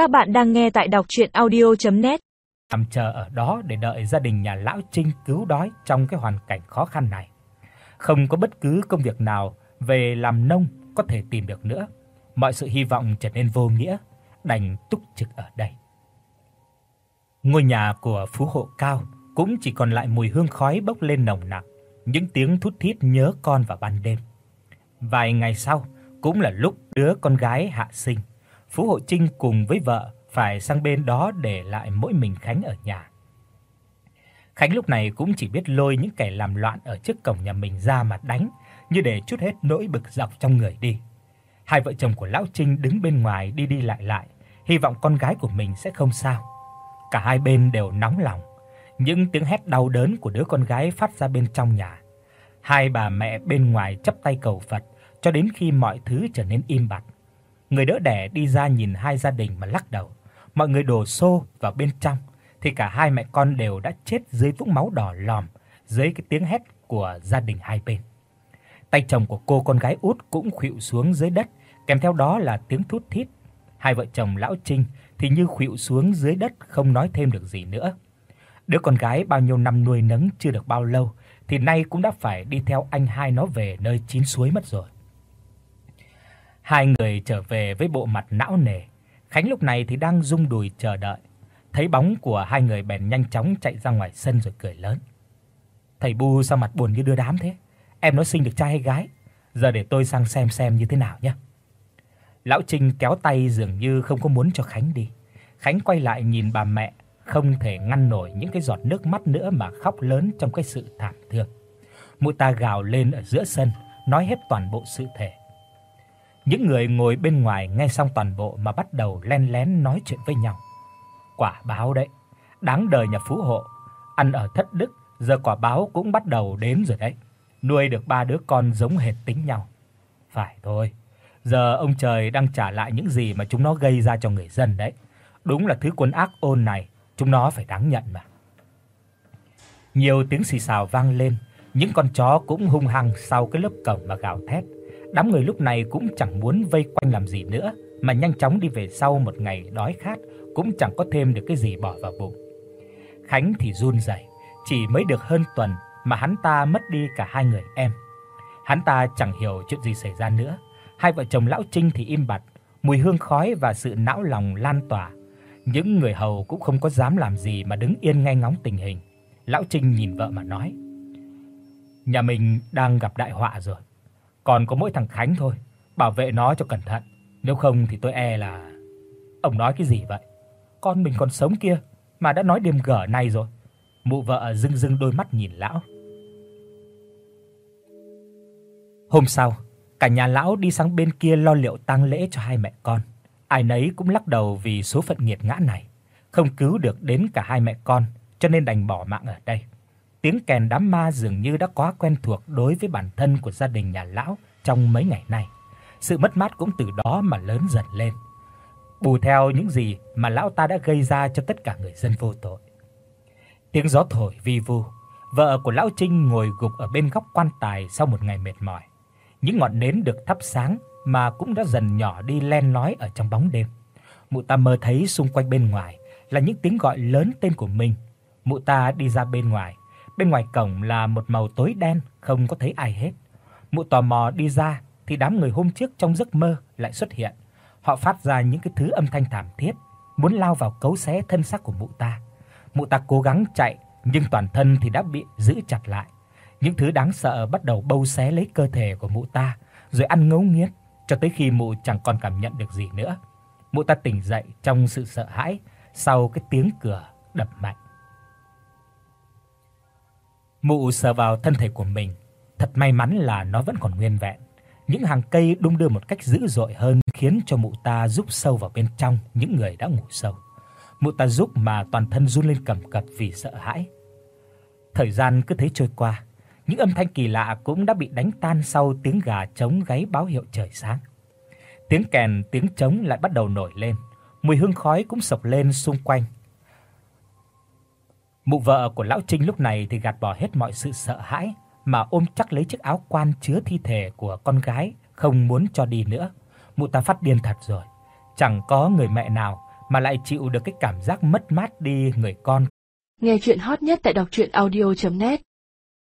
Các bạn đang nghe tại đọc audio net Nằm chờ ở đó để đợi gia đình nhà lão Trinh cứu đói trong cái hoàn cảnh khó khăn này. Không có bất cứ công việc nào về làm nông có thể tìm được nữa. Mọi sự hy vọng trở nên vô nghĩa, đành túc trực ở đây. Ngôi nhà của phú hộ Cao cũng chỉ còn lại mùi hương khói bốc lên nồng nặc, những tiếng thút thít nhớ con vào ban đêm. Vài ngày sau, cũng là lúc đứa con gái hạ sinh, Phú Hộ Trinh cùng với vợ phải sang bên đó để lại mỗi mình Khánh ở nhà. Khánh lúc này cũng chỉ biết lôi những kẻ làm loạn ở trước cổng nhà mình ra mà đánh, như để chút hết nỗi bực dọc trong người đi. Hai vợ chồng của lão Trinh đứng bên ngoài đi đi lại lại, hy vọng con gái của mình sẽ không sao. Cả hai bên đều nóng lòng, những tiếng hét đau đớn của đứa con gái phát ra bên trong nhà. Hai bà mẹ bên ngoài chắp tay cầu Phật cho đến khi mọi thứ trở nên im bặt. Người đỡ đẻ đi ra nhìn hai gia đình mà lắc đầu. Mọi người đổ xô vào bên trong thì cả hai mẹ con đều đã chết dưới vũng máu đỏ lòm dưới cái tiếng hét của gia đình hai bên. Tay chồng của cô con gái út cũng khuỵu xuống dưới đất, kèm theo đó là tiếng thút thít. Hai vợ chồng lão Trinh thì như khuỵu xuống dưới đất không nói thêm được gì nữa. Đứa con gái bao nhiêu năm nuôi nấng chưa được bao lâu thì nay cũng đã phải đi theo anh hai nó về nơi chín suối mất rồi. Hai người trở về với bộ mặt não nề. Khánh lúc này thì đang rung đùi chờ đợi. Thấy bóng của hai người bèn nhanh chóng chạy ra ngoài sân rồi cười lớn. Thầy Bu sao mặt buồn như đưa đám thế? Em nó sinh được trai hay gái? Giờ để tôi sang xem xem như thế nào nhé. Lão Trinh kéo tay dường như không có muốn cho Khánh đi. Khánh quay lại nhìn bà mẹ, không thể ngăn nổi những cái giọt nước mắt nữa mà khóc lớn trong cái sự thảm thương. Mụ ta gào lên ở giữa sân, nói hết toàn bộ sự thể. Những người ngồi bên ngoài nghe xong toàn bộ mà bắt đầu len lén nói chuyện với nhau. Quả báo đấy, đáng đời nhà phú hộ, ăn ở thất đức, giờ quả báo cũng bắt đầu đến rồi đấy. Nuôi được ba đứa con giống hệt tính nhau. Phải thôi, giờ ông trời đang trả lại những gì mà chúng nó gây ra cho người dân đấy. Đúng là thứ quân ác ôn này, chúng nó phải đáng nhận mà. Nhiều tiếng xì xào vang lên, những con chó cũng hung hăng sau cái lớp cổng mà gào thét. Đám người lúc này cũng chẳng muốn vây quanh làm gì nữa, mà nhanh chóng đi về sau một ngày đói khát, cũng chẳng có thêm được cái gì bỏ vào bụng. Khánh thì run rẩy, chỉ mới được hơn tuần mà hắn ta mất đi cả hai người em. Hắn ta chẳng hiểu chuyện gì xảy ra nữa. Hai vợ chồng lão Trinh thì im bặt, mùi hương khói và sự não lòng lan tỏa. Những người hầu cũng không có dám làm gì mà đứng yên ngay ngóng tình hình. Lão Trinh nhìn vợ mà nói: "Nhà mình đang gặp đại họa rồi còn có mỗi thằng Khánh thôi, bảo vệ nó cho cẩn thận, nếu không thì tôi e là Ông nói cái gì vậy? Con mình còn sống kia mà đã nói đêm gở này rồi. Mụ vợ rưng rưng đôi mắt nhìn lão. Hôm sau, cả nhà lão đi sang bên kia lo liệu tang lễ cho hai mẹ con. Ai nấy cũng lắc đầu vì số phận nghiệt ngã này, không cứu được đến cả hai mẹ con, cho nên đành bỏ mạng ở đây tiếng kèn đám ma dường như đã quá quen thuộc đối với bản thân của gia đình nhà lão trong mấy ngày nay. Sự mất mát cũng từ đó mà lớn dần lên. Bù theo những gì mà lão ta đã gây ra cho tất cả người dân vô tội. Tiếng gió thổi vi vu, vợ của lão Trinh ngồi gục ở bên góc quan tài sau một ngày mệt mỏi. Những ngọn nến được thắp sáng mà cũng đã dần nhỏ đi len lói ở trong bóng đêm. Mụ ta mơ thấy xung quanh bên ngoài là những tiếng gọi lớn tên của mình. Mụ ta đi ra bên ngoài, Bên ngoài cổng là một màu tối đen, không có thấy ai hết. Mụ tò mò đi ra thì đám người hôm trước trong giấc mơ lại xuất hiện. Họ phát ra những cái thứ âm thanh thảm thiết, muốn lao vào cấu xé thân xác của mụ ta. Mụ ta cố gắng chạy, nhưng toàn thân thì đã bị giữ chặt lại. Những thứ đáng sợ bắt đầu bâu xé lấy cơ thể của mụ ta, rồi ăn ngấu nghiến cho tới khi mụ chẳng còn cảm nhận được gì nữa. Mụ ta tỉnh dậy trong sự sợ hãi sau cái tiếng cửa đập mạnh. Mụ sờ vào thân thể của mình, thật may mắn là nó vẫn còn nguyên vẹn. Những hàng cây đung đưa một cách dữ dội hơn khiến cho mụ ta rúc sâu vào bên trong những người đã ngủ sâu. Mụ ta rúc mà toàn thân run lên cầm cập vì sợ hãi. Thời gian cứ thế trôi qua, những âm thanh kỳ lạ cũng đã bị đánh tan sau tiếng gà trống gáy báo hiệu trời sáng. Tiếng kèn, tiếng trống lại bắt đầu nổi lên, mùi hương khói cũng sộc lên xung quanh Mụ vợ của lão Trinh lúc này thì gạt bỏ hết mọi sự sợ hãi mà ôm chắc lấy chiếc áo quan chứa thi thể của con gái, không muốn cho đi nữa. Mụ ta phát điên thật rồi, chẳng có người mẹ nào mà lại chịu được cái cảm giác mất mát đi người con. Nghe truyện hot nhất tại doctruyenaudio.net